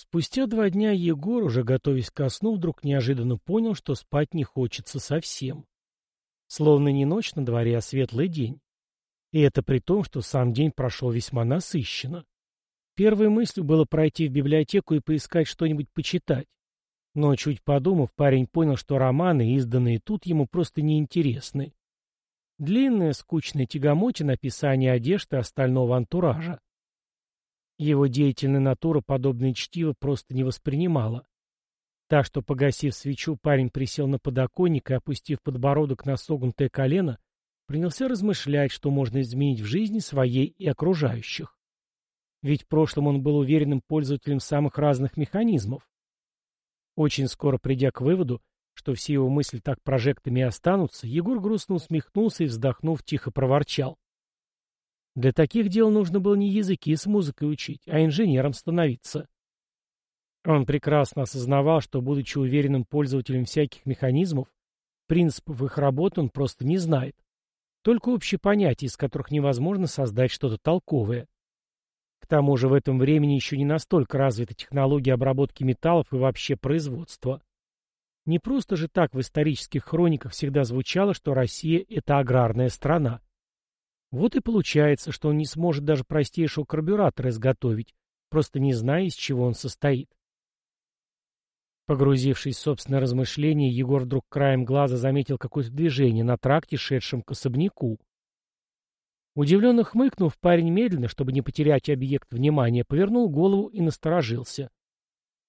Спустя два дня Егор, уже готовясь ко сну, вдруг неожиданно понял, что спать не хочется совсем. Словно не ночь на дворе, а светлый день. И это при том, что сам день прошел весьма насыщенно. Первой мыслью было пройти в библиотеку и поискать что-нибудь почитать. Но, чуть подумав, парень понял, что романы, изданные тут, ему просто неинтересны. Длинная, скучная тягомотина описание одежды и остального антуража. Его деятельная натура подобное чтиво просто не воспринимала. Так что, погасив свечу, парень присел на подоконник и, опустив подбородок на согнутое колено, принялся размышлять, что можно изменить в жизни своей и окружающих. Ведь в прошлом он был уверенным пользователем самых разных механизмов. Очень скоро придя к выводу, что все его мысли так прожектами и останутся, Егор грустно усмехнулся и, вздохнув, тихо проворчал. Для таких дел нужно было не языки с музыкой учить, а инженером становиться. Он прекрасно осознавал, что, будучи уверенным пользователем всяких механизмов, принципов их работы он просто не знает. Только общие понятия, из которых невозможно создать что-то толковое. К тому же в этом времени еще не настолько развита технология обработки металлов и вообще производства. Не просто же так в исторических хрониках всегда звучало, что Россия – это аграрная страна. Вот и получается, что он не сможет даже простейшего карбюратора изготовить, просто не зная, из чего он состоит. Погрузившись в собственное размышление, Егор вдруг краем глаза заметил какое-то движение на тракте, шедшем к особняку. Удивленно хмыкнув, парень медленно, чтобы не потерять объект внимания, повернул голову и насторожился.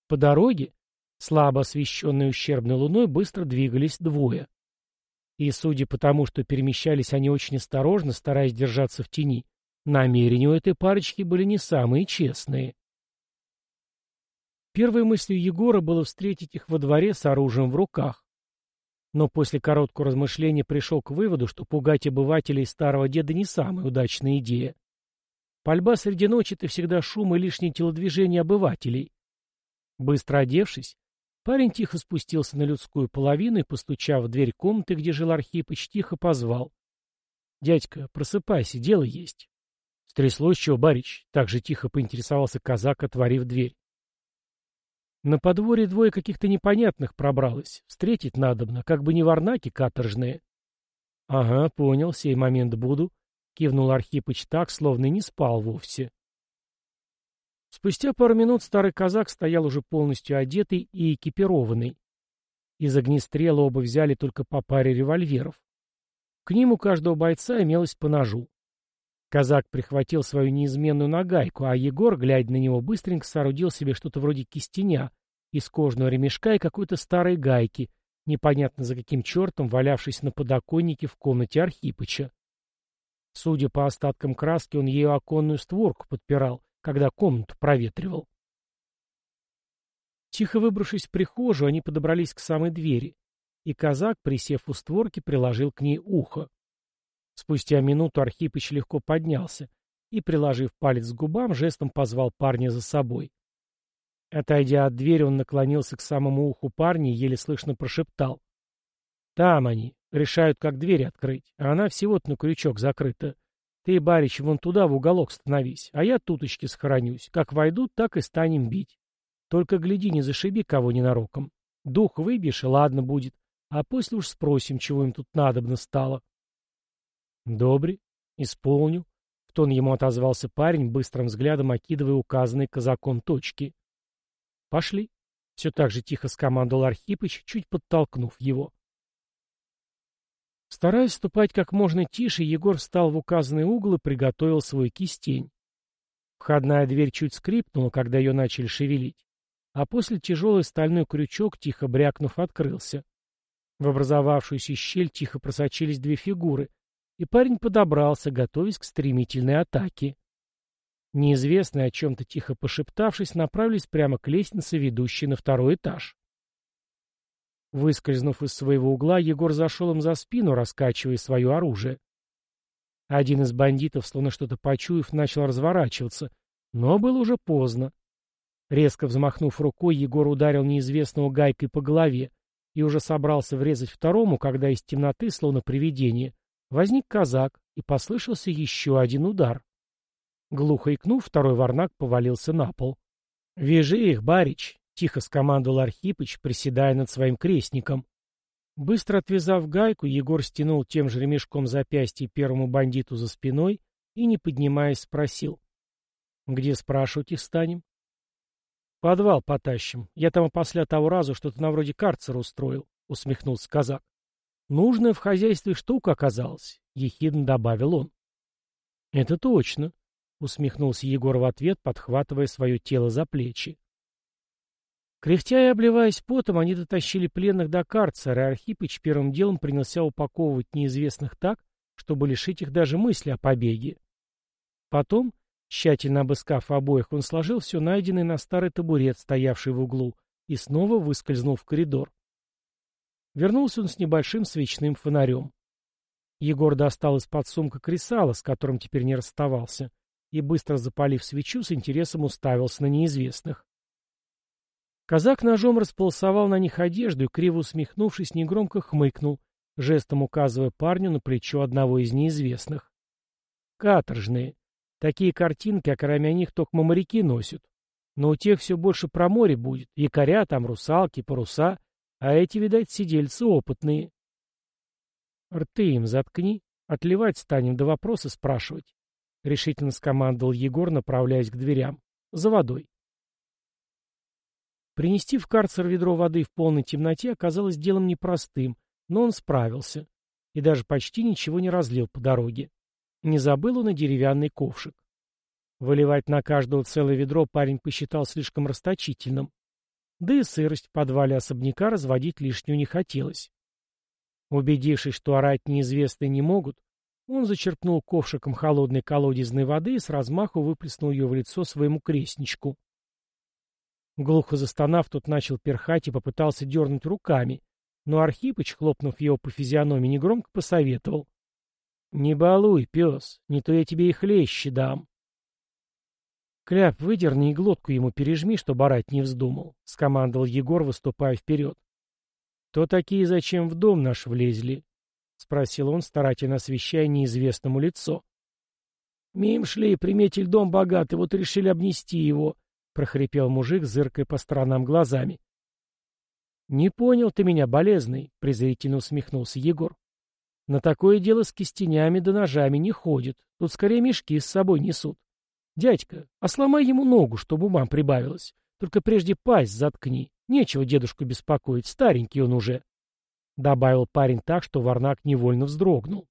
По дороге, слабо освещенной ущербной луной, быстро двигались двое. И, судя по тому, что перемещались они очень осторожно, стараясь держаться в тени, намерения у этой парочки были не самые честные. Первой мыслью Егора было встретить их во дворе с оружием в руках. Но после короткого размышления пришел к выводу, что пугать обывателей старого деда не самая удачная идея. Пальба среди ночи — это всегда шум и лишнее телодвижение обывателей. Быстро одевшись, Парень тихо спустился на людскую половину и, постучав в дверь комнаты, где жил Архипыч, тихо позвал. — Дядька, просыпайся, дело есть. — Стряслось чего, барич? — так же тихо поинтересовался казак, отворив дверь. На подворье двое каких-то непонятных пробралось. Встретить надобно, как бы не варнаки каторжные. — Ага, понял, сей момент буду, — кивнул Архипыч так, словно не спал вовсе. Спустя пару минут старый казак стоял уже полностью одетый и экипированный. Из огнестрела оба взяли только по паре револьверов. К ним у каждого бойца имелось по ножу. Казак прихватил свою неизменную нагайку, а Егор, глядя на него, быстренько соорудил себе что-то вроде кистеня из кожного ремешка и какой-то старой гайки, непонятно за каким чертом, валявшись на подоконнике в комнате Архипыча. Судя по остаткам краски, он ею оконную створку подпирал, когда комнату проветривал. Тихо выбравшись в прихожую, они подобрались к самой двери, и казак, присев у створки, приложил к ней ухо. Спустя минуту Архипыч легко поднялся и, приложив палец к губам, жестом позвал парня за собой. Отойдя от двери, он наклонился к самому уху парня и еле слышно прошептал. «Там они. Решают, как дверь открыть, а она всего-то на крючок закрыта. Ты, барич, вон туда, в уголок становись, а я туточки схоронюсь. Как войдут, так и станем бить. Только гляди, не зашиби кого ненароком. Дух выбьешь, и ладно будет. А после уж спросим, чего им тут надобно стало. Добре, исполню. В тон ему отозвался парень, быстрым взглядом окидывая указанные казаком точки. Пошли. Все так же тихо скомандовал Архипыч, чуть подтолкнув его. Стараясь ступать как можно тише, Егор встал в указанный угол и приготовил свой кистень. Входная дверь чуть скрипнула, когда ее начали шевелить, а после тяжелый стальной крючок, тихо брякнув, открылся. В образовавшуюся щель тихо просочились две фигуры, и парень подобрался, готовясь к стремительной атаке. Неизвестные, о чем-то тихо пошептавшись, направились прямо к лестнице, ведущей на второй этаж. Выскользнув из своего угла, Егор зашел им за спину, раскачивая свое оружие. Один из бандитов, словно что-то почуяв, начал разворачиваться, но было уже поздно. Резко взмахнув рукой, Егор ударил неизвестного гайкой по голове и уже собрался врезать второму, когда из темноты, словно привидение, возник казак, и послышался еще один удар. Глухо икнув, второй варнак повалился на пол. «Вяжи их, барич!» — тихо скомандовал Архипыч, приседая над своим крестником. Быстро отвязав гайку, Егор стянул тем же ремешком запястье первому бандиту за спиной и, не поднимаясь, спросил. «Где спрашивать их станем?» «Подвал потащим. Я там после того разу что-то на вроде карцера устроил», — усмехнулся казак. «Нужная в хозяйстве штука оказалась», — ехидно добавил он. «Это точно», — усмехнулся Егор в ответ, подхватывая свое тело за плечи. Кряхтя и обливаясь потом, они дотащили пленных до карцера, и Архипыч первым делом принялся упаковывать неизвестных так, чтобы лишить их даже мысли о побеге. Потом, тщательно обыскав обоих, он сложил все найденное на старый табурет, стоявший в углу, и снова выскользнул в коридор. Вернулся он с небольшим свечным фонарем. Егор достал из-под сумка кресало, с которым теперь не расставался, и, быстро запалив свечу, с интересом уставился на неизвестных. Казак ножом располосовал на них одежду и, криво усмехнувшись, негромко хмыкнул, жестом указывая парню на плечо одного из неизвестных. Каторжные. Такие картинки, а кроме них только моряки носят. Но у тех все больше про море будет. Якоря там, русалки, паруса. А эти, видать, сидельцы опытные. Рты им заткни. Отливать станем, да вопросы спрашивать. Решительно скомандовал Егор, направляясь к дверям. За водой. Принести в карцер ведро воды в полной темноте оказалось делом непростым, но он справился. И даже почти ничего не разлил по дороге. Не забыл он и деревянный ковшик. Выливать на каждого целое ведро парень посчитал слишком расточительным. Да и сырость в подвале особняка разводить лишнюю не хотелось. Убедившись, что орать неизвестные не могут, он зачерпнул ковшиком холодной колодезной воды и с размаху выплеснул ее в лицо своему крестничку. Глухо застонав, тот начал перхать и попытался дернуть руками, но Архипыч, хлопнув его по физиономии, негромко посоветовал. — Не балуй, пес, не то я тебе и хлещи дам. — Кляп, выдерни и глотку ему пережми, чтобы орать не вздумал, — скомандовал Егор, выступая вперед. — Кто такие зачем в дом наш влезли? — спросил он, старательно освещая неизвестному лицо. — Мим шли, приметили дом богатый, вот решили обнести его, — прохрипел мужик, зыркая по сторонам глазами. «Не понял ты меня, болезный», — презрительно усмехнулся Егор. «На такое дело с кистенями да ножами не ходит. Тут скорее мешки с собой несут. Дядька, а сломай ему ногу, чтобы умам прибавилось. Только прежде пасть заткни. Нечего дедушку беспокоить, старенький он уже». Добавил парень так, что Варнак невольно вздрогнул.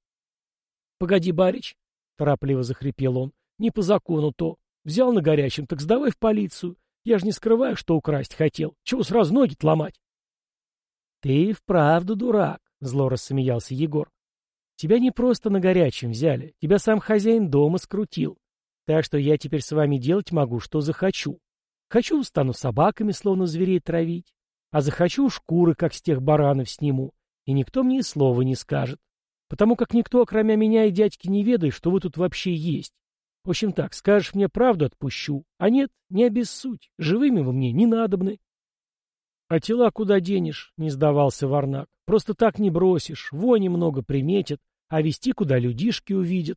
«Погоди, барич», — торопливо захрипел он, — «не по закону то. Взял на горячем, так сдавай в полицию. Я же не скрываю, что украсть хотел. Чего сразу ноги-то ломать?» «Ты вправду дурак», — зло рассмеялся Егор. «Тебя не просто на горячем взяли, тебя сам хозяин дома скрутил. Так что я теперь с вами делать могу, что захочу. Хочу, стану собаками, словно зверей травить, а захочу шкуры, как с тех баранов сниму, и никто мне и слова не скажет, потому как никто, кроме меня и дядьки, не ведает, что вы тут вообще есть. В общем так, скажешь мне правду, отпущу, а нет, не обессудь, живыми вы мне не надобны. «А тела куда денешь?» — не сдавался Варнак. «Просто так не бросишь, вони много приметят, а вести куда людишки увидят».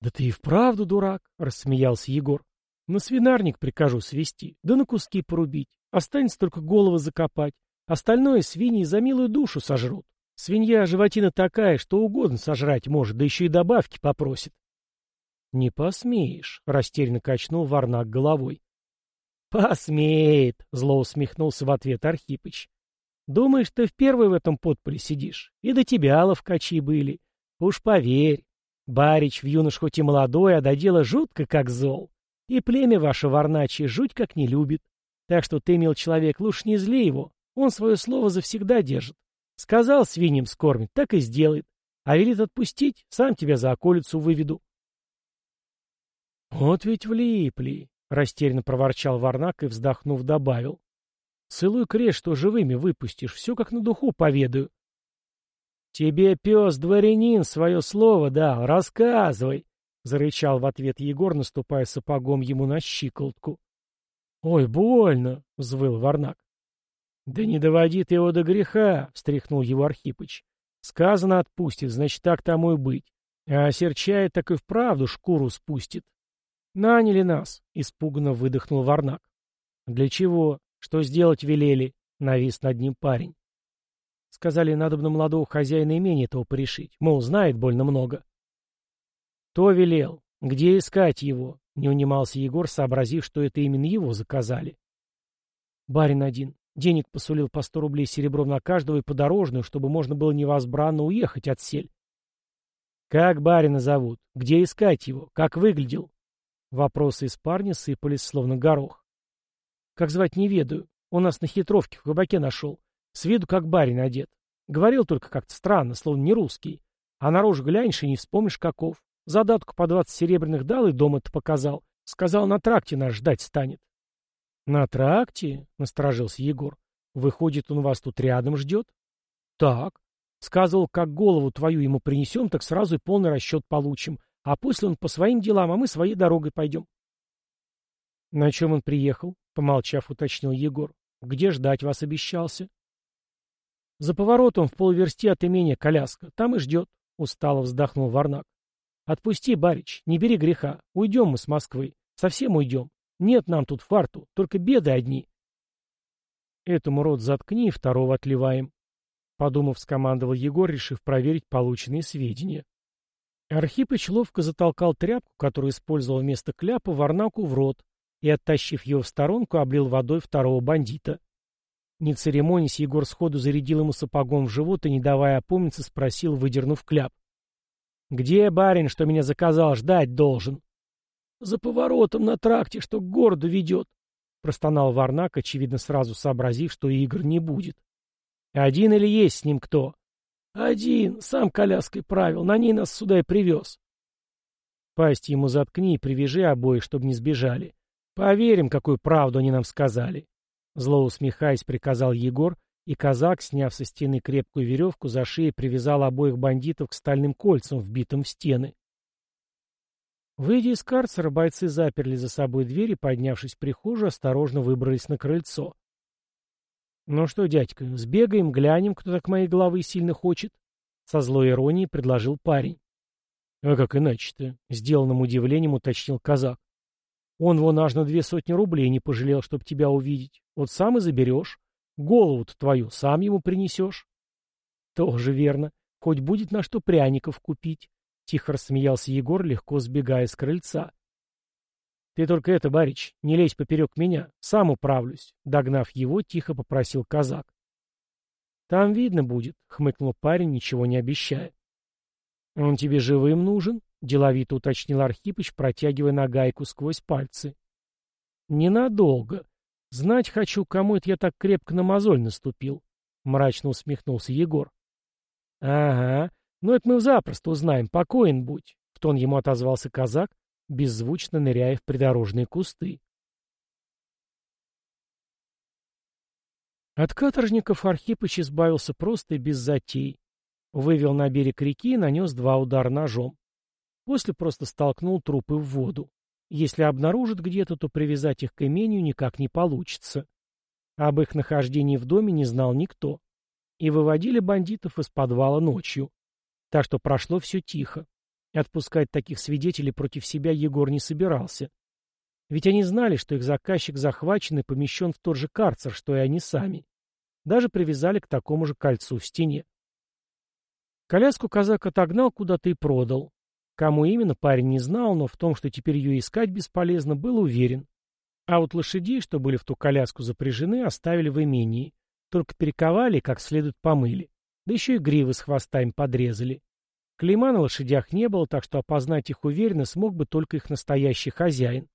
«Да ты и вправду дурак!» — рассмеялся Егор. «На свинарник прикажу свести, да на куски порубить. Останется только голову закопать. Остальное свиньи за милую душу сожрут. Свинья животина такая, что угодно сожрать может, да еще и добавки попросит». «Не посмеешь», — растерянно качнул Варнак головой. «Посмеет!» — зло усмехнулся в ответ Архипыч. «Думаешь, ты в первой в этом подполе сидишь? И до тебя ловкачи были. Уж поверь, Барич в юнош хоть и молодой, а до дела жутко как зол. И племя ваше варначье жуть как не любит. Так что ты, мил человек, лучше не зли его. Он свое слово завсегда держит. Сказал свиньям скормить, так и сделает. А велит отпустить, сам тебя за околицу выведу. Вот ведь влипли. — растерянно проворчал Варнак и, вздохнув, добавил. — Целую крест, что живыми выпустишь, все как на духу поведаю. — Тебе, пес, дворянин, свое слово дал, рассказывай! — зарычал в ответ Егор, наступая сапогом ему на щиколотку. — Ой, больно! — взвыл Варнак. — Да не доводи ты его до греха! — встряхнул его Архипыч. — Сказано отпустит, значит, так тому и быть. А серчает так и вправду шкуру спустит. «Наняли нас», — испуганно выдохнул Варнак. «Для чего? Что сделать велели?» — навис над ним парень. Сказали, надо бы на молодого хозяина имения этого порешить. Мол, знает больно много. «Кто велел? Где искать его?» — не унимался Егор, сообразив, что это именно его заказали. «Барин один. Денег посулил по сто рублей серебром на каждого и подорожную, чтобы можно было невозбранно уехать от сель. «Как барина зовут? Где искать его? Как выглядел?» Вопросы из парня сыпались, словно горох. «Как звать не ведаю. Он нас на хитровке в кабаке нашел. С виду как барин одет. Говорил только как-то странно, словно не русский. А на рожу глянешь и не вспомнишь каков. Задатку по двадцать серебряных дал и дома-то показал. Сказал, на тракте нас ждать станет. «На тракте?» — насторожился Егор. «Выходит, он вас тут рядом ждет?» «Так. Сказывал, как голову твою ему принесем, так сразу и полный расчет получим. А после он по своим делам, а мы своей дорогой пойдем. — На чем он приехал? — помолчав, уточнил Егор. — Где ждать вас обещался? — За поворотом в полверсти от имения коляска. Там и ждет, — устало вздохнул Варнак. — Отпусти, барич, не бери греха. Уйдем мы с Москвы. Совсем уйдем. Нет нам тут фарту, только беды одни. — Этому рот заткни и второго отливаем. Подумав, скомандовал Егор, решив проверить полученные сведения. Архипыч ловко затолкал тряпку, которую использовал вместо кляпа, Варнаку в рот и, оттащив ее в сторонку, облил водой второго бандита. Не церемонясь, Егор сходу зарядил ему сапогом в живот и, не давая опомниться, спросил, выдернув кляп. «Где барин, что меня заказал, ждать должен?» «За поворотом на тракте, что к городу ведет», — простонал Варнак, очевидно сразу сообразив, что игр не будет. Один или есть с ним кто? Один, сам коляской правил, на ней нас сюда и привез. Пасть ему заткни и привяжи обоих, чтобы не сбежали. Поверим, какую правду они нам сказали. Зло усмехаясь, приказал Егор, и казак, сняв со стены крепкую веревку, за шеей привязал обоих бандитов к стальным кольцам, вбитым в стены. Выйдя из карцера, бойцы заперли за собой дверь и, поднявшись в прихожую, осторожно выбрались на крыльцо. «Ну что, дядька, сбегаем, глянем, кто так моей головы сильно хочет?» Со злой иронией предложил парень. «А как иначе-то?» — сделанным удивлением уточнил казак. «Он вон аж на две сотни рублей не пожалел, чтобы тебя увидеть. Вот сам и заберешь. Голову-то твою сам ему принесешь». «Тоже верно. Хоть будет на что пряников купить», — тихо рассмеялся Егор, легко сбегая с крыльца. «Ты только это, барич, не лезь поперек меня, сам управлюсь», — догнав его, тихо попросил казак. «Там видно будет», — хмыкнул парень, ничего не обещая. «Он тебе живым нужен?» — деловито уточнил Архипыч, протягивая нагайку сквозь пальцы. «Ненадолго. Знать хочу, кому это я так крепко на мозоль наступил», — мрачно усмехнулся Егор. «Ага, ну это мы запросто узнаем, покоен будь», — в тон ему отозвался казак, беззвучно ныряя в придорожные кусты. От каторжников Архипыч избавился просто и без затей. Вывел на берег реки и нанес два удара ножом. После просто столкнул трупы в воду. Если обнаружат где-то, то привязать их к имению никак не получится. Об их нахождении в доме не знал никто. И выводили бандитов из подвала ночью. Так что прошло все тихо. Отпускать таких свидетелей против себя Егор не собирался. Ведь они знали, что их заказчик захвачен и помещен в тот же карцер, что и они сами. Даже привязали к такому же кольцу в стене. Коляску казак отогнал куда-то и продал. Кому именно, парень не знал, но в том, что теперь ее искать бесполезно, был уверен. А вот лошадей, что были в ту коляску запряжены, оставили в имении. Только перековали как следует помыли. Да еще и гривы с хвостами подрезали. Клейма на лошадях не было, так что опознать их уверенно смог бы только их настоящий хозяин.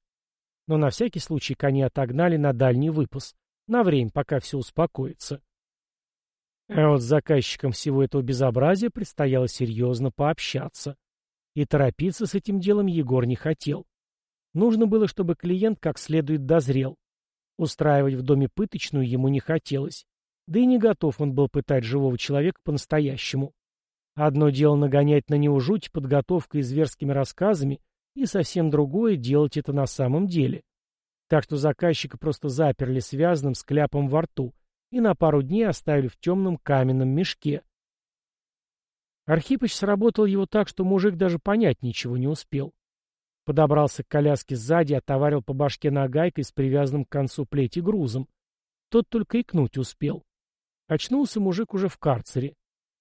Но на всякий случай кони отогнали на дальний выпас, на время, пока все успокоится. А вот с заказчиком всего этого безобразия предстояло серьезно пообщаться. И торопиться с этим делом Егор не хотел. Нужно было, чтобы клиент как следует дозрел. Устраивать в доме пыточную ему не хотелось. Да и не готов он был пытать живого человека по-настоящему. Одно дело нагонять на него жуть подготовкой и зверскими рассказами, и совсем другое — делать это на самом деле. Так что заказчика просто заперли связанным с кляпом во рту и на пару дней оставили в темном каменном мешке. Архипыч сработал его так, что мужик даже понять ничего не успел. Подобрался к коляске сзади, отоварил по башке нагайкой с привязанным к концу плети грузом. Тот только икнуть успел. Очнулся мужик уже в карцере,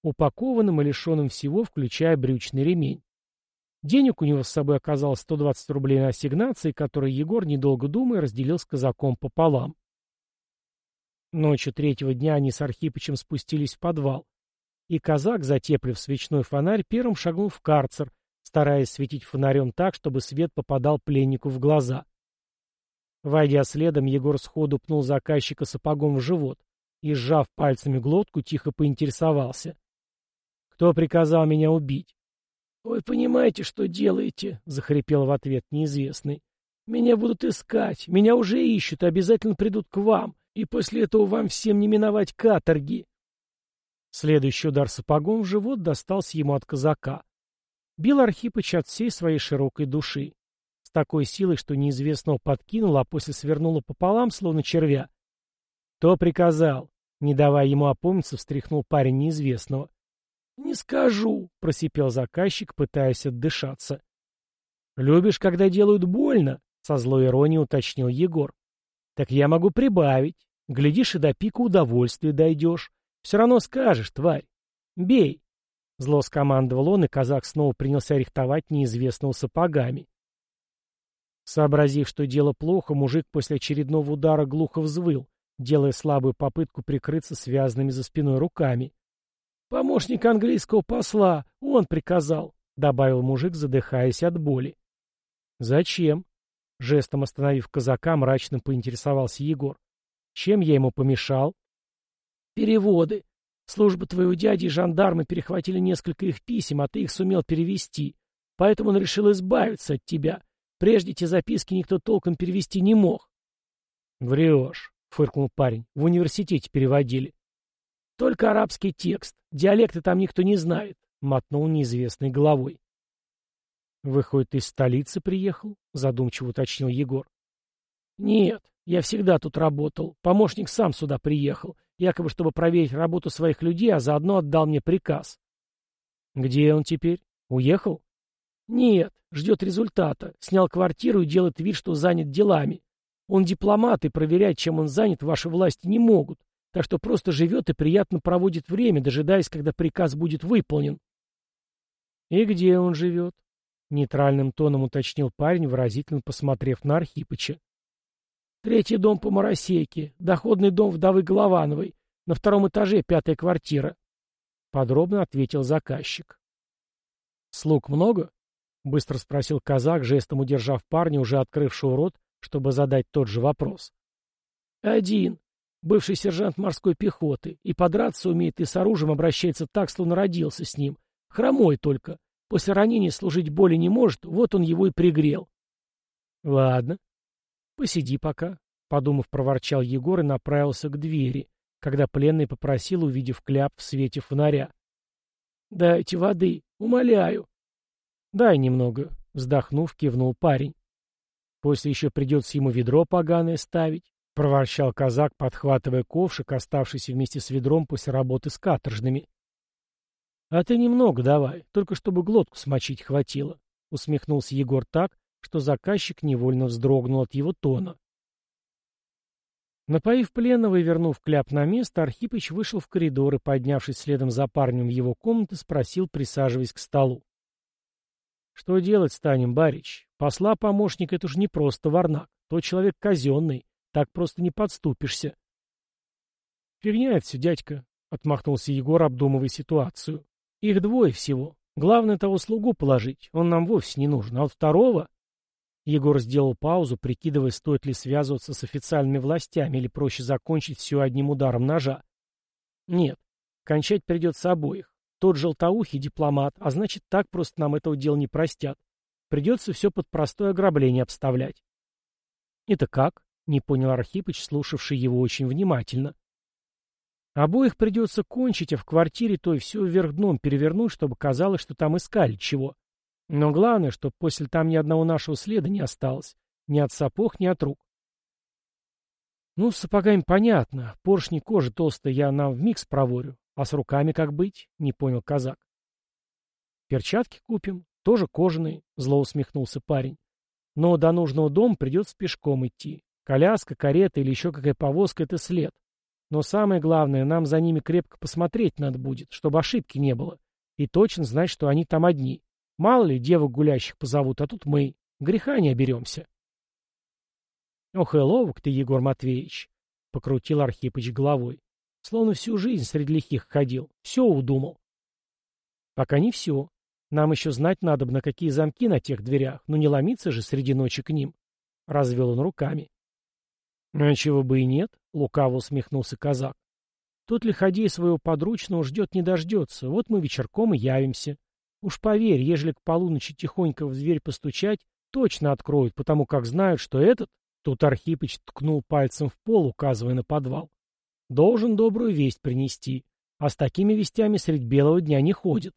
упакованным и лишенным всего, включая брючный ремень. Денег у него с собой оказалось 120 рублей на ассигнации, которые Егор, недолго думая, разделил с казаком пополам. Ночью третьего дня они с Архипычем спустились в подвал, и казак, затеплив свечной фонарь, первым шагнул в карцер, стараясь светить фонарем так, чтобы свет попадал пленнику в глаза. Войдя следом, Егор сходу пнул заказчика сапогом в живот и, сжав пальцами глотку, тихо поинтересовался. «Кто приказал меня убить?» «Вы понимаете, что делаете?» — захрипел в ответ неизвестный. «Меня будут искать, меня уже ищут, обязательно придут к вам, и после этого вам всем не миновать каторги». Следующий удар сапогом в живот достался ему от казака. Бил Архипыч от всей своей широкой души. С такой силой, что неизвестного подкинуло, а после свернуло пополам, словно червя. «Кто приказал?» Не давая ему опомниться, встряхнул парень неизвестного. «Не скажу», — просипел заказчик, пытаясь отдышаться. «Любишь, когда делают больно?» — со злой иронией уточнил Егор. «Так я могу прибавить. Глядишь, и до пика удовольствия дойдешь. Все равно скажешь, тварь. Бей!» Зло скомандовал он, и казак снова принялся рихтовать неизвестного сапогами. Сообразив, что дело плохо, мужик после очередного удара глухо взвыл, делая слабую попытку прикрыться связанными за спиной руками. «Помощник английского посла, он приказал», — добавил мужик, задыхаясь от боли. «Зачем?» — жестом остановив казака, мрачно поинтересовался Егор. «Чем я ему помешал?» «Переводы. Служба твоего дяди и жандармы перехватили несколько их писем, а ты их сумел перевести. Поэтому он решил избавиться от тебя. Прежде те записки никто толком перевести не мог». «Врешь», — фыркнул парень. «В университете переводили». «Только арабский текст. Диалекты там никто не знает», — мотнул неизвестной головой. «Выходит, из столицы приехал?» — задумчиво уточнил Егор. «Нет, я всегда тут работал. Помощник сам сюда приехал, якобы чтобы проверить работу своих людей, а заодно отдал мне приказ». «Где он теперь? Уехал?» «Нет, ждет результата. Снял квартиру и делает вид, что занят делами. Он дипломат, и проверять, чем он занят, ваши власти не могут так что просто живет и приятно проводит время, дожидаясь, когда приказ будет выполнен. «И где он живет?» — нейтральным тоном уточнил парень, выразительно посмотрев на Архипыча. «Третий дом по Моросейке, доходный дом вдовы Головановой, на втором этаже пятая квартира», — подробно ответил заказчик. «Слуг много?» — быстро спросил казак, жестом удержав парня, уже открывшего рот, чтобы задать тот же вопрос. «Один бывший сержант морской пехоты, и подраться умеет, и с оружием обращается так, словно родился с ним. Хромой только. После ранения служить боли не может, вот он его и пригрел. — Ладно. — Посиди пока, — подумав, проворчал Егор и направился к двери, когда пленный попросил, увидев кляп в свете фонаря. — Дайте воды, умоляю. — Дай немного, — вздохнув, кивнул парень. После еще придется ему ведро поганое ставить. — проворчал казак, подхватывая ковшик, оставшийся вместе с ведром после работы с каторжными. — А ты немного давай, только чтобы глотку смочить хватило, — усмехнулся Егор так, что заказчик невольно вздрогнул от его тона. Напоив пленного и вернув кляп на место, Архипыч вышел в коридор и, поднявшись следом за парнем в его комнаты, спросил, присаживаясь к столу. — Что делать станем, барич? Посла помощник — это уж не просто варнак, то человек казенный, так просто не подступишься. Фигня все, дядька, — отмахнулся Егор, обдумывая ситуацию. Их двое всего. Главное того слугу положить, он нам вовсе не нужен. А вот второго... Егор сделал паузу, прикидывая, стоит ли связываться с официальными властями или проще закончить все одним ударом ножа. Нет, кончать придется обоих. Тот желтоухий дипломат, а значит, так просто нам этого дела не простят. Придется все под простое ограбление обставлять. Это как? Не понял Архипыч, слушавший его очень внимательно. Обоих придется кончить, а в квартире то и все вверх дном перевернуть, чтобы казалось, что там искали чего. Но главное, чтобы после там ни одного нашего следа не осталось. Ни от сапог, ни от рук. Ну, с сапогами понятно. Поршни кожи толстые я нам вмиг спроворю. А с руками как быть? Не понял казак. Перчатки купим. Тоже кожаные. Зло усмехнулся парень. Но до нужного дома придется пешком идти. Коляска, карета или еще какая повозка — это след. Но самое главное, нам за ними крепко посмотреть надо будет, чтобы ошибки не было. И точно знать, что они там одни. Мало ли, девок гулящих позовут, а тут мы. Греха не оберемся. Ох и ловок ты, Егор Матвеевич, — покрутил Архипыч головой. Словно всю жизнь среди лихих ходил. Все удумал. Пока не все. Нам еще знать надо, на какие замки на тех дверях, но не ломиться же среди ночи к ним. Развел он руками. А чего бы и нет, — лукаво усмехнулся казак. Тот лиходей своего подручного ждет не дождется, вот мы вечерком и явимся. Уж поверь, ежели к полуночи тихонько в дверь постучать, точно откроют, потому как знают, что этот, тут Архипыч ткнул пальцем в пол, указывая на подвал, должен добрую весть принести, а с такими вестями средь белого дня не ходит.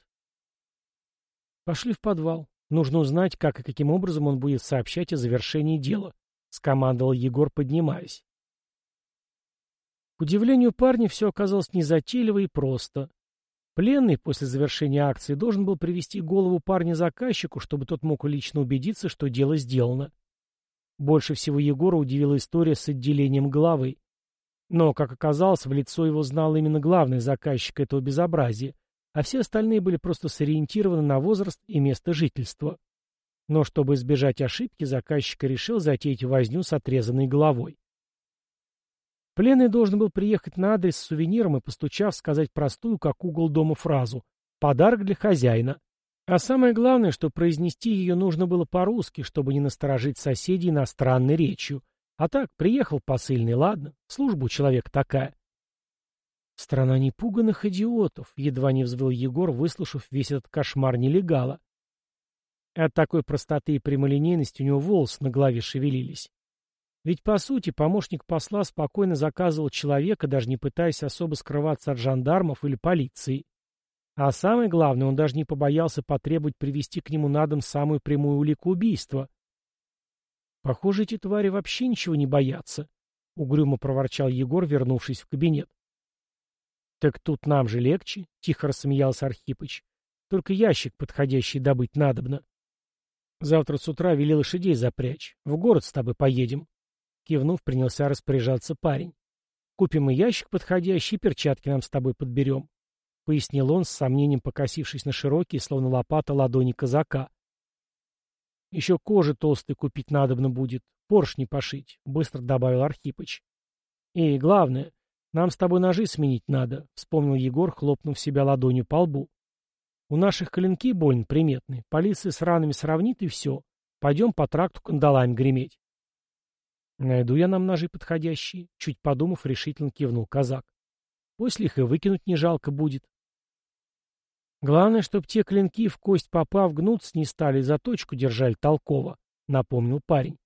Пошли в подвал. Нужно узнать, как и каким образом он будет сообщать о завершении дела, — скомандовал Егор, поднимаясь. К удивлению парня, все оказалось незатейливо и просто. Пленный после завершения акции должен был привести голову парня заказчику, чтобы тот мог лично убедиться, что дело сделано. Больше всего Егора удивила история с отделением головы. Но, как оказалось, в лицо его знал именно главный заказчик этого безобразия, а все остальные были просто сориентированы на возраст и место жительства. Но чтобы избежать ошибки, заказчик решил затеять возню с отрезанной головой. Пленный должен был приехать на адрес с сувениром и, постучав, сказать простую, как угол дома, фразу «Подарок для хозяина». А самое главное, что произнести ее нужно было по-русски, чтобы не насторожить соседей иностранной речью. А так, приехал посыльный, ладно, служба у человека такая. Страна непуганных идиотов, едва не взвыл Егор, выслушав весь этот кошмар нелегала. От такой простоты и прямолинейности у него волосы на голове шевелились. Ведь, по сути, помощник посла спокойно заказывал человека, даже не пытаясь особо скрываться от жандармов или полиции. А самое главное, он даже не побоялся потребовать привести к нему на дом самую прямую улику убийства. Похоже, эти твари вообще ничего не боятся, — угрюмо проворчал Егор, вернувшись в кабинет. — Так тут нам же легче, — тихо рассмеялся Архипыч. — Только ящик подходящий добыть надобно. Завтра с утра вели лошадей запрячь. В город с тобой поедем. Кивнув, принялся распоряжаться парень. «Купим и ящик подходящий, и перчатки нам с тобой подберем», — пояснил он, с сомнением покосившись на широкие, словно лопата, ладони казака. «Еще кожи толстой купить надобно будет, поршни пошить», — быстро добавил Архипыч. «И главное, нам с тобой ножи сменить надо», — вспомнил Егор, хлопнув себя ладонью по лбу. «У наших клинки больно приметны, полиция с ранами сравнит и все. Пойдем по тракту кандалами греметь». Найду я нам ножи подходящие, чуть подумав, решительно кивнул казак. После их и выкинуть не жалко будет. Главное, чтоб те клинки, в кость попав, гнуться не стали, за точку держали толково, напомнил парень.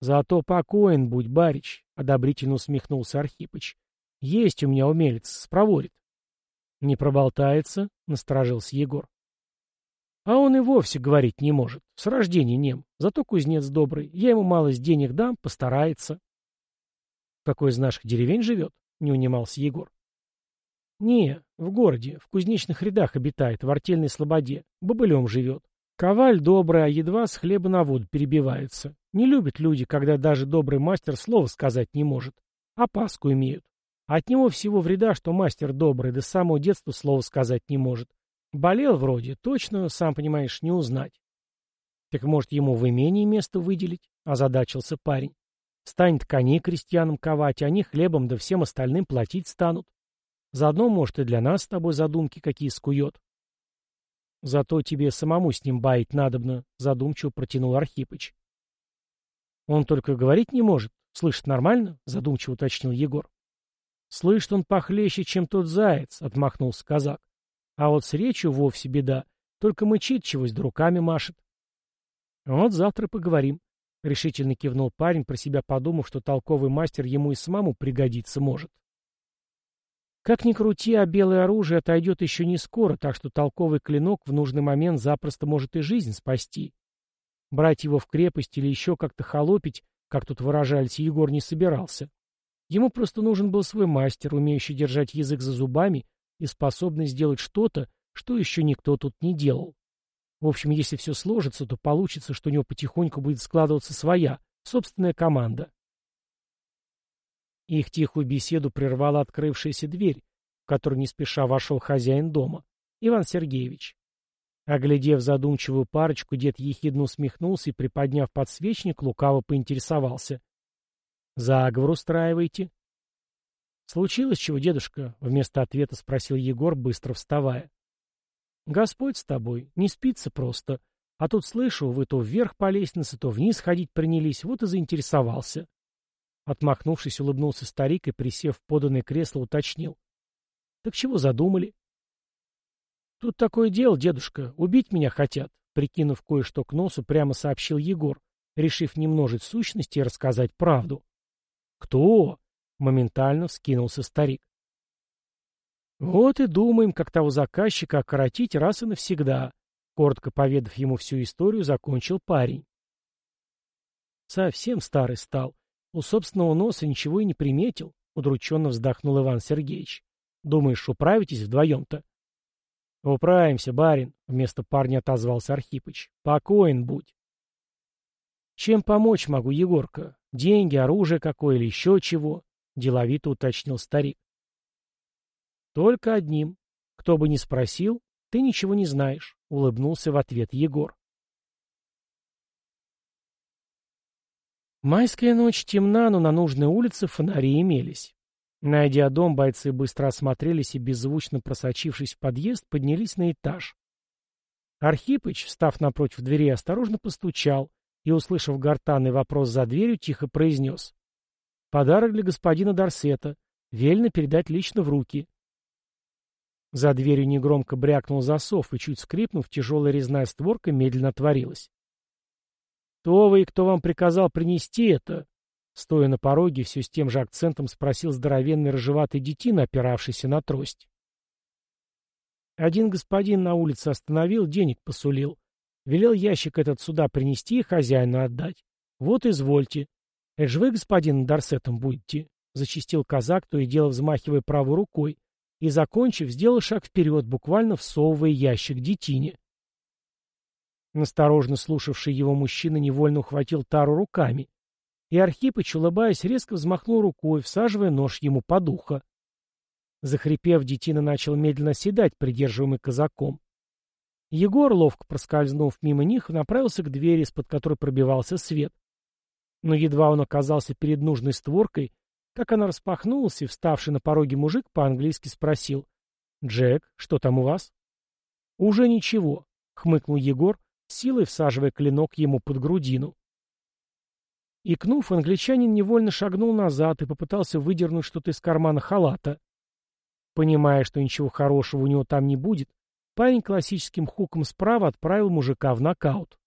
Зато покоен будь, барич, одобрительно усмехнулся Архипыч. Есть у меня умелец, спроворит. Не проболтается, насторожился Егор. А он и вовсе говорить не может. С рождения нем. Зато кузнец добрый. Я ему малость денег дам, постарается. Какой из наших деревень живет? Не унимался Егор. Не, в городе, в кузнечных рядах обитает, в артельной слободе. Бобылем живет. Коваль добрый, а едва с хлеба на воду перебивается. Не любят люди, когда даже добрый мастер слова сказать не может. Опаску имеют. От него всего вреда, что мастер добрый, до самого детства слова сказать не может. Болел вроде, точно, сам понимаешь, не узнать. Так может, ему в имении место выделить? Озадачился парень. Станет коней крестьянам ковать, они хлебом да всем остальным платить станут. Заодно, может, и для нас с тобой задумки какие скует. Зато тебе самому с ним баять надобно, задумчиво протянул Архипыч. Он только говорить не может. Слышит нормально? Задумчиво уточнил Егор. Слышит он похлеще, чем тот заяц, отмахнулся казак. А вот с речью вовсе беда. Только мычит чегось да руками машет. Вот завтра поговорим. Решительно кивнул парень, про себя подумав, что толковый мастер ему и самому пригодиться может. Как ни крути, а белое оружие отойдет еще не скоро, так что толковый клинок в нужный момент запросто может и жизнь спасти. Брать его в крепость или еще как-то холопить, как тут выражались, Егор не собирался. Ему просто нужен был свой мастер, умеющий держать язык за зубами и способный сделать что-то, что еще никто тут не делал. В общем, если все сложится, то получится, что у него потихоньку будет складываться своя, собственная команда. Их тихую беседу прервала открывшаяся дверь, в которую не спеша вошел хозяин дома, Иван Сергеевич. Оглядев задумчивую парочку, дед ехидно усмехнулся и, приподняв подсвечник, лукаво поинтересовался. — Заговор устраиваете? — Случилось чего, дедушка? — вместо ответа спросил Егор, быстро вставая. — Господь с тобой, не спится просто. А тут слышу, вы то вверх по лестнице, то вниз ходить принялись, вот и заинтересовался. Отмахнувшись, улыбнулся старик и, присев в поданное кресло, уточнил. — Так чего задумали? «Тут такое дело, дедушка, убить меня хотят», прикинув кое-что к носу, прямо сообщил Егор, решив не сущности и рассказать правду. «Кто?» — моментально вскинулся старик. «Вот и думаем, как того заказчика окоротить раз и навсегда», коротко поведав ему всю историю, закончил парень. Совсем старый стал. У собственного носа ничего и не приметил, удрученно вздохнул Иван Сергеевич. Думаешь, управитесь вдвоем-то? «Управимся, барин», — вместо парня отозвался Архипыч. «Покоен будь». «Чем помочь могу, Егорка? Деньги, оружие какое или еще чего?» — деловито уточнил старик. «Только одним. Кто бы ни спросил, ты ничего не знаешь», — улыбнулся в ответ Егор. Майская ночь темна, но на нужной улице фонари имелись. Найдя дом, бойцы быстро осмотрелись и, беззвучно просочившись в подъезд, поднялись на этаж. Архипыч, встав напротив двери, осторожно постучал и, услышав гортанный вопрос за дверью, тихо произнес. «Подарок для господина Дарсета. Вельно передать лично в руки». За дверью негромко брякнул засов, и, чуть скрипнув, тяжелая резная створка медленно отворилась. «Кто вы и кто вам приказал принести это?» Стоя на пороге, все с тем же акцентом спросил здоровенный рыжеватый детина, опиравшийся на трость. Один господин на улице остановил, денег посулил. Велел ящик этот сюда принести и хозяину отдать. Вот извольте. Это же вы, господин, Дарсетом будете, — зачистил казак, то и дело взмахивая правой рукой, и, закончив, сделал шаг вперед, буквально всовывая ящик детине. Насторожно слушавший его мужчина невольно ухватил тару руками, и Архипыч, улыбаясь, резко взмахнул рукой, всаживая нож ему под ухо. Захрипев, детина начал медленно седать, придерживаемый казаком. Егор, ловко проскользнув мимо них, направился к двери, из-под которой пробивался свет. Но едва он оказался перед нужной створкой, как она распахнулась, и вставший на пороге мужик по-английски спросил. «Джек, что там у вас?» «Уже ничего», — хмыкнул Егор, силой всаживая клинок ему под грудину. Икнув, англичанин невольно шагнул назад и попытался выдернуть что-то из кармана халата. Понимая, что ничего хорошего у него там не будет, парень классическим хуком справа отправил мужика в нокаут.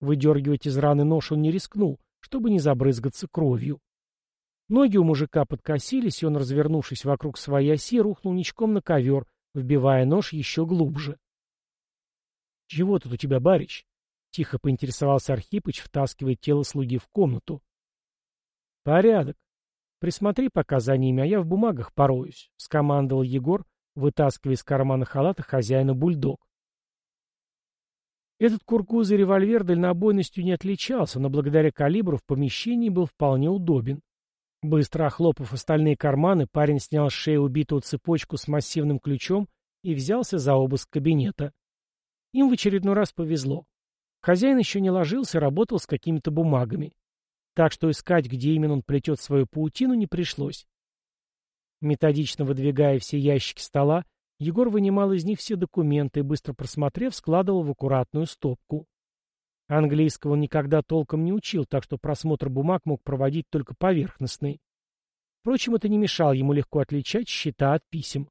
Выдергивать из раны нож он не рискнул, чтобы не забрызгаться кровью. Ноги у мужика подкосились, и он, развернувшись вокруг своей оси, рухнул ничком на ковер, вбивая нож еще глубже. — Чего тут у тебя, барич? — тихо поинтересовался Архипыч, втаскивая тело слуги в комнату. «Порядок. Присмотри пока за ними, а я в бумагах пороюсь», — скомандовал Егор, вытаскивая из кармана халата хозяина бульдог. Этот кургуз и револьвер дальнобойностью не отличался, но благодаря калибру в помещении был вполне удобен. Быстро охлопав остальные карманы, парень снял с шеи убитую цепочку с массивным ключом и взялся за обыск кабинета. Им в очередной раз повезло. Хозяин еще не ложился, работал с какими-то бумагами. Так что искать, где именно он плетет свою паутину, не пришлось. Методично выдвигая все ящики стола, Егор вынимал из них все документы и, быстро просмотрев, складывал в аккуратную стопку. Английского он никогда толком не учил, так что просмотр бумаг мог проводить только поверхностный. Впрочем, это не мешало ему легко отличать счета от писем.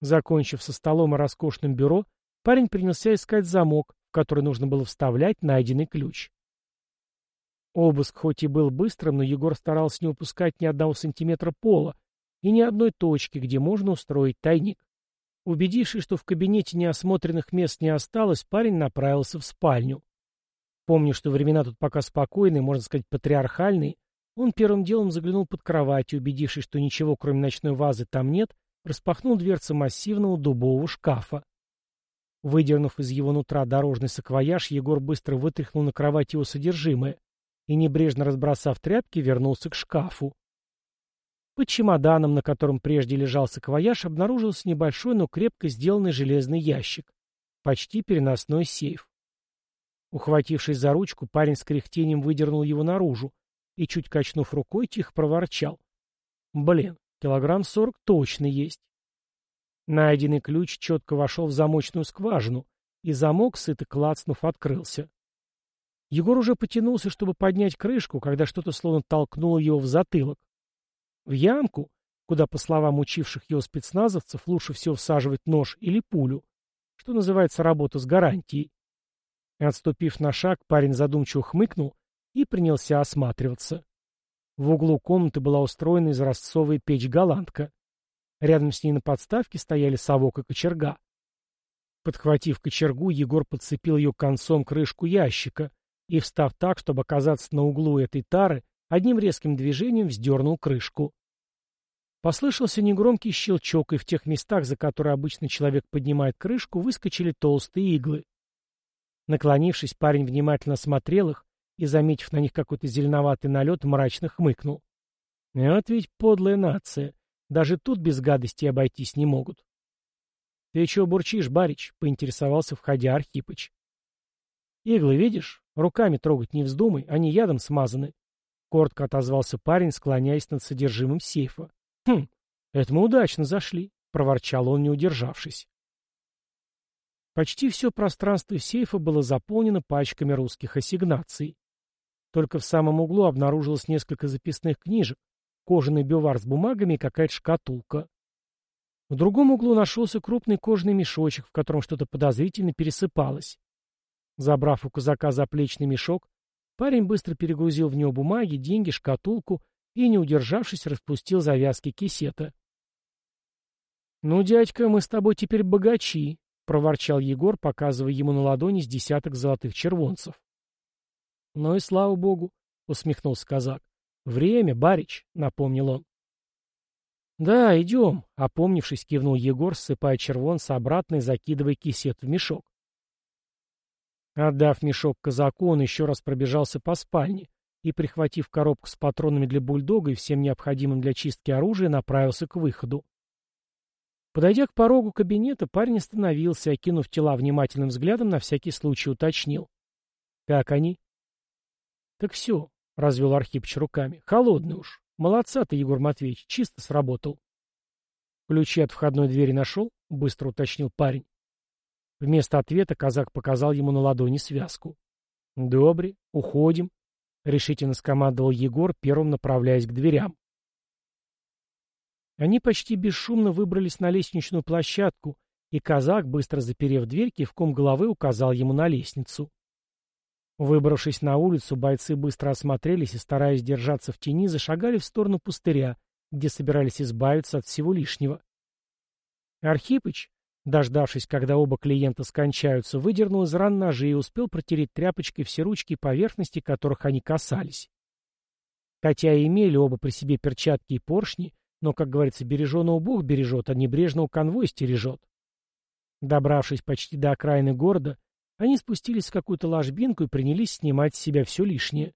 Закончив со столом и роскошным бюро, парень принялся искать замок, который нужно было вставлять найденный ключ. Обыск хоть и был быстрым, но Егор старался не упускать ни одного сантиметра пола и ни одной точки, где можно устроить тайник. Убедившись, что в кабинете неосмотренных мест не осталось, парень направился в спальню. Помня, что времена тут пока спокойные, можно сказать, патриархальные, он первым делом заглянул под кровать и, убедившись, что ничего, кроме ночной вазы, там нет, распахнул дверцы массивного дубового шкафа. Выдернув из его нутра дорожный саквояж, Егор быстро вытряхнул на кровать его содержимое и, небрежно разбросав тряпки, вернулся к шкафу. Под чемоданом, на котором прежде лежал саквояж, обнаружился небольшой, но крепко сделанный железный ящик. Почти переносной сейф. Ухватившись за ручку, парень с кряхтением выдернул его наружу и, чуть качнув рукой, тихо проворчал. «Блин, килограмм сорок точно есть». Найденный ключ четко вошел в замочную скважину, и замок, сыто клацнув, открылся. Егор уже потянулся, чтобы поднять крышку, когда что-то словно толкнуло его в затылок. В ямку, куда, по словам учивших его спецназовцев, лучше всего всаживать нож или пулю, что называется работа с гарантией. Отступив на шаг, парень задумчиво хмыкнул и принялся осматриваться. В углу комнаты была устроена изразцовая печь-голландка. Рядом с ней на подставке стояли совок и кочерга. Подхватив кочергу, Егор подцепил ее концом крышку ящика и, встав так, чтобы оказаться на углу этой тары, одним резким движением вздернул крышку. Послышался негромкий щелчок, и в тех местах, за которые обычно человек поднимает крышку, выскочили толстые иглы. Наклонившись, парень внимательно смотрел их и, заметив на них какой-то зеленоватый налет, мрачно хмыкнул. Вот ведь подлая нация. Даже тут без гадости обойтись не могут. — Ты чего бурчишь, барич? — поинтересовался, входя Архипыч. — Иглы видишь? Руками трогать не вздумай, они ядом смазаны. Коротко отозвался парень, склоняясь над содержимым сейфа. — Хм, это мы удачно зашли, — проворчал он, не удержавшись. Почти все пространство сейфа было заполнено пачками русских ассигнаций. Только в самом углу обнаружилось несколько записных книжек, кожаный бювар с бумагами и какая-то шкатулка. В другом углу нашелся крупный кожаный мешочек, в котором что-то подозрительно пересыпалось. Забрав у казака заплечный мешок, парень быстро перегрузил в него бумаги, деньги, шкатулку и, не удержавшись, распустил завязки кисета. «Ну, дядька, мы с тобой теперь богачи», — проворчал Егор, показывая ему на ладони с десяток золотых червонцев. «Ну и слава богу», — усмехнулся казак. «Время, барич», — напомнил он. «Да, идем», — опомнившись, кивнул Егор, ссыпая червонца обратно и закидывая кисет в мешок. Отдав мешок казаку, он еще раз пробежался по спальне и, прихватив коробку с патронами для бульдога и всем необходимым для чистки оружия, направился к выходу. Подойдя к порогу кабинета, парень остановился, окинув тела внимательным взглядом, на всякий случай уточнил. «Как они?» «Так все, — развел Архипыч руками. — Холодный уж. Молодца ты, Егор Матвеевич, чисто сработал. — Ключи от входной двери нашел? — быстро уточнил парень. Вместо ответа казак показал ему на ладони связку. — Добре, уходим, — решительно скомандовал Егор, первым направляясь к дверям. Они почти бесшумно выбрались на лестничную площадку, и казак, быстро заперев дверь, кивком головы указал ему на лестницу. Выбравшись на улицу, бойцы быстро осмотрелись и, стараясь держаться в тени, зашагали в сторону пустыря, где собирались избавиться от всего лишнего. Архипыч, дождавшись, когда оба клиента скончаются, выдернул из ран ножи и успел протереть тряпочкой все ручки и поверхности, которых они касались. Хотя и имели оба при себе перчатки и поршни, но, как говорится, береженого Бог бережет, а небрежного конвой стережет. Добравшись почти до окраины города, они спустились в какую-то ложбинку и принялись снимать с себя все лишнее.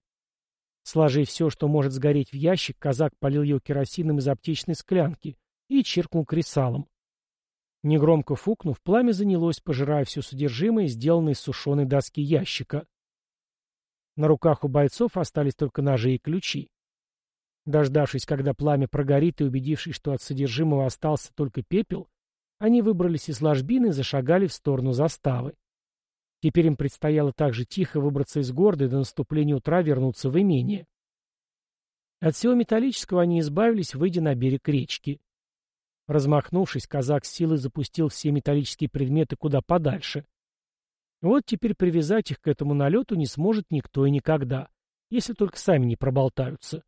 Сложив все, что может сгореть в ящик, казак полил его керосином из аптечной склянки и чиркнул кресалом. Негромко фукнув, пламя занялось, пожирая все содержимое, сделанное из сушеной доски ящика. На руках у бойцов остались только ножи и ключи. Дождавшись, когда пламя прогорит и убедившись, что от содержимого остался только пепел, они выбрались из ложбины и зашагали в сторону заставы. Теперь им предстояло также тихо выбраться из города и до наступления утра вернуться в имение. От всего металлического они избавились, выйдя на берег речки. Размахнувшись, казак с силой запустил все металлические предметы куда подальше. Вот теперь привязать их к этому налету не сможет никто и никогда, если только сами не проболтаются.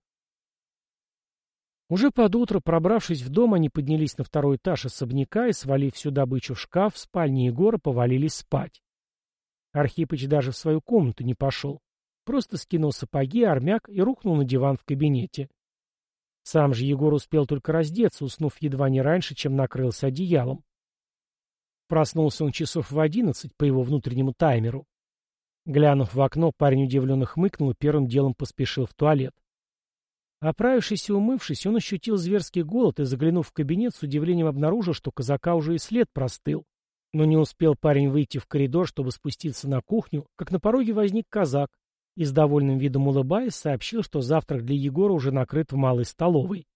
Уже под утро, пробравшись в дом, они поднялись на второй этаж особняка и, свалив всю добычу в шкаф, в спальне Егора повалились спать. Архипыч даже в свою комнату не пошел. Просто скинул сапоги, армяк и рухнул на диван в кабинете. Сам же Егор успел только раздеться, уснув едва не раньше, чем накрылся одеялом. Проснулся он часов в одиннадцать по его внутреннему таймеру. Глянув в окно, парень удивленно хмыкнул и первым делом поспешил в туалет. Оправившись и умывшись, он ощутил зверский голод и, заглянув в кабинет, с удивлением обнаружил, что казака уже и след простыл. Но не успел парень выйти в коридор, чтобы спуститься на кухню, как на пороге возник казак и с довольным видом улыбаясь сообщил, что завтрак для Егора уже накрыт в малой столовой.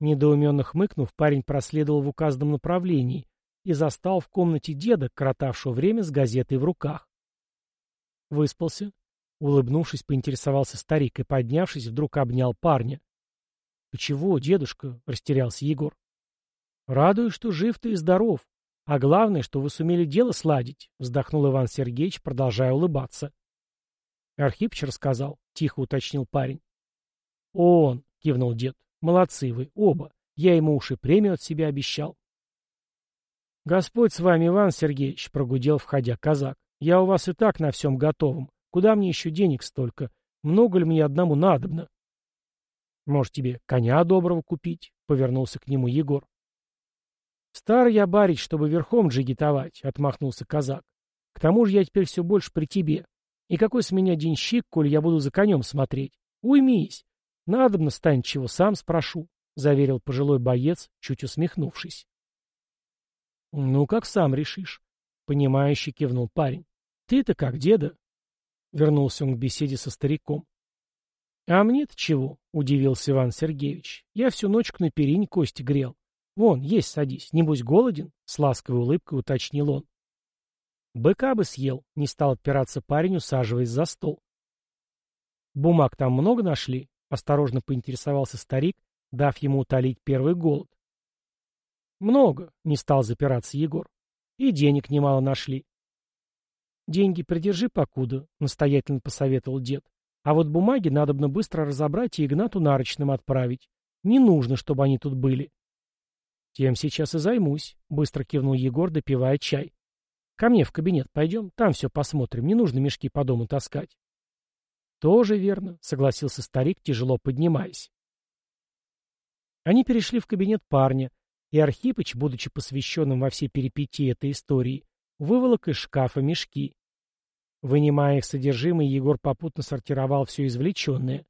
Недоуменно хмыкнув, парень проследовал в указанном направлении и застал в комнате деда, коротавшего время с газетой в руках. Выспался, Улыбнувшись, поинтересовался старик и, поднявшись, вдруг обнял парня. — Ты чего, дедушка? — растерялся Егор. — Радуюсь, что жив ты и здоров. А главное, что вы сумели дело сладить, — вздохнул Иван Сергеевич, продолжая улыбаться. — Архипыч рассказал, — тихо уточнил парень. — Он, — кивнул дед, — молодцы вы, оба. Я ему уж и премию от себя обещал. — Господь с вами, Иван Сергеевич, — прогудел, входя казак. — Я у вас и так на всем готовом. Куда мне еще денег столько? Много ли мне одному надобно? Может, тебе коня доброго купить? — повернулся к нему Егор. Стар я барить, чтобы верхом джигитовать, — отмахнулся казак. К тому же я теперь все больше при тебе. И какой с меня денщик, коль я буду за конем смотреть? Уймись. Надобно станет чего, сам спрошу, — заверил пожилой боец, чуть усмехнувшись. — Ну, как сам решишь, — понимающе кивнул парень. — Ты-то как, деда? Вернулся он к беседе со стариком. — А мне-то чего? — удивился Иван Сергеевич. — Я всю ночку на перине кости грел. Вон, есть садись, небось голоден? — с ласковой улыбкой уточнил он. — Быка бы съел, — не стал отпираться парень, усаживаясь за стол. — Бумаг там много нашли? — осторожно поинтересовался старик, дав ему утолить первый голод. — Много, — не стал запираться Егор. — И денег немало нашли. «Деньги придержи покуда», — настоятельно посоветовал дед. «А вот бумаги надобно быстро разобрать и Игнату нарочным отправить. Не нужно, чтобы они тут были». «Тем сейчас и займусь», — быстро кивнул Егор, допивая чай. «Ко мне в кабинет пойдем, там все посмотрим, не нужно мешки по дому таскать». «Тоже верно», — согласился старик, тяжело поднимаясь. Они перешли в кабинет парня, и Архипыч, будучи посвященным во все перипетии этой истории, выволок из шкафа мешки. Вынимая их содержимое, Егор попутно сортировал все извлеченное.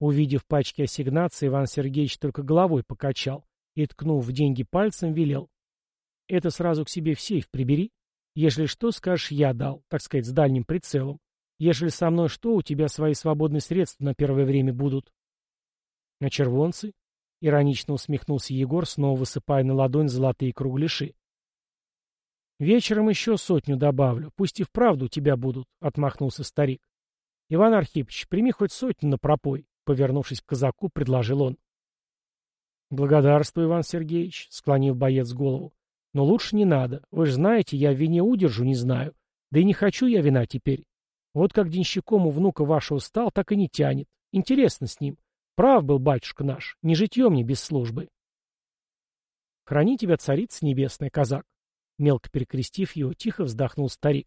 Увидев пачки ассигнаций, Иван Сергеевич только головой покачал и, ткнув в деньги пальцем, велел. «Это сразу к себе в сейф прибери. Если что, скажешь, я дал, так сказать, с дальним прицелом. Если со мной что, у тебя свои свободные средства на первое время будут». «На червонцы?» — иронично усмехнулся Егор, снова высыпая на ладонь золотые кругляши. «Вечером еще сотню добавлю. Пусть и вправду у тебя будут», — отмахнулся старик. «Иван Архипович, прими хоть сотню на пропой», — повернувшись к казаку, предложил он. «Благодарствую, Иван Сергеевич», — склонив боец голову. «Но лучше не надо. Вы же знаете, я в вине удержу не знаю. Да и не хочу я вина теперь. Вот как денщиком у внука вашего стал, так и не тянет. Интересно с ним. Прав был батюшка наш. Не житье мне без службы». «Храни тебя, царица небесная, казак», Мелко перекрестив его, тихо вздохнул старик.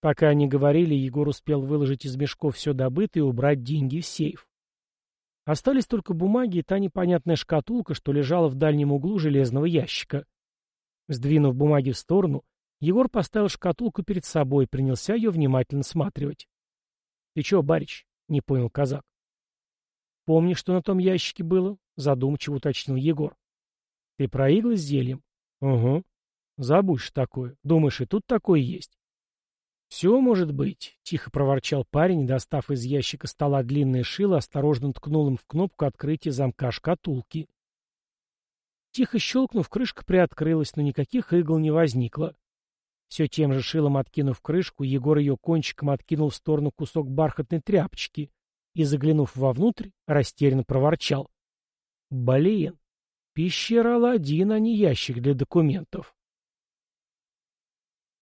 Пока они говорили, Егор успел выложить из мешков все добытое и убрать деньги в сейф. Остались только бумаги и та непонятная шкатулка, что лежала в дальнем углу железного ящика. Сдвинув бумаги в сторону, Егор поставил шкатулку перед собой и принялся ее внимательно сматривать. — Ты чего, барич? — не понял казак. — Помнишь, что на том ящике было? — задумчиво уточнил Егор. — Ты про с зельем? Угу. Забудешь такое. Думаешь, и тут такое есть? Все может быть, тихо проворчал парень, достав из ящика стола длинное шило, осторожно ткнул им в кнопку открытия замка шкатулки. Тихо щелкнув, крышка приоткрылась, но никаких игл не возникло. Все тем же шилом откинув крышку, Егор ее кончиком откинул в сторону кусок бархатной тряпочки и, заглянув вовнутрь, растерянно проворчал. «Блин, Пещера Аладдин, а не ящик для документов.